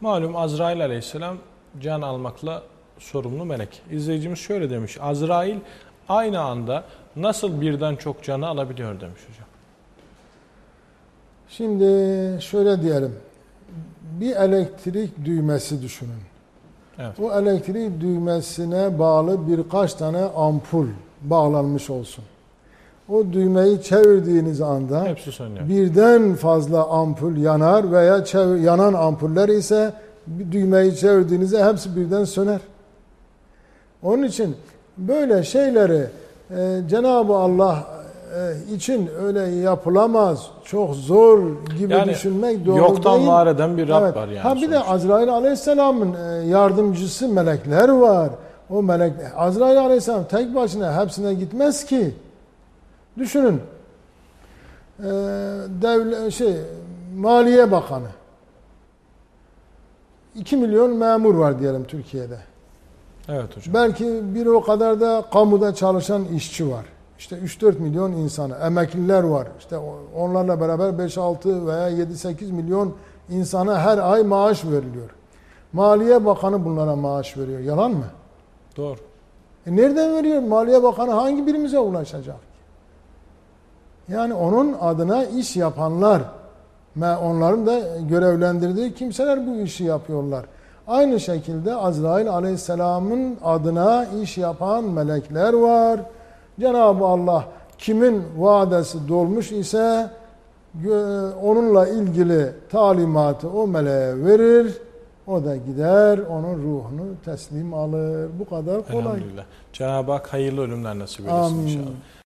Malum Azrail aleyhisselam can almakla sorumlu melek. İzleyicimiz şöyle demiş. Azrail aynı anda nasıl birden çok canı alabiliyor demiş hocam. Şimdi şöyle diyelim. Bir elektrik düğmesi düşünün. Evet. Bu elektrik düğmesine bağlı birkaç tane ampul bağlanmış olsun. O düğmeyi çevirdiğiniz anda Hepsi sönüyor. birden fazla ampul yanar veya yanan ampuller ise düğmeyi çevirdiğinizde hepsi birden söner. Onun için böyle şeyleri e, Cenab-ı Allah e, için öyle yapılamaz, çok zor gibi Yani düşünmek doğru Yoktan değil. var eden bir Rab Evet. var yani. Ha bir de sonuçta. Azrail Aleyhisselam'ın e, yardımcısı melekler var. O melek Azrail Aleyhisselam tek başına hepsine gitmez ki. Düşünün. E, devlet şey Maliye Bakanı 2 milyon memur var diyelim Türkiye'de. Evet hocam. Belki bir o kadar da kamuda çalışan işçi var. İşte 3-4 milyon insanı, emekliler var. İşte onlarla beraber 5-6 veya 7-8 milyon insana her ay maaş veriliyor. Maliye Bakanı bunlara maaş veriyor. Yalan mı? Doğru. E nereden veriyor? Maliye Bakanı hangi birimize ulaşacak? Yani onun adına iş yapanlar onların da görevlendirdiği kimseler bu işi yapıyorlar. Aynı şekilde Azrail Aleyhisselam'ın adına iş yapan melekler var. Cenab-ı Allah kimin vadesi dolmuş ise onunla ilgili talimatı o meleğe verir. O da gider onun ruhunu teslim alır. Bu kadar kolay. Cenab-ı Hak hayırlı ölümler nasip eylesin inşallah.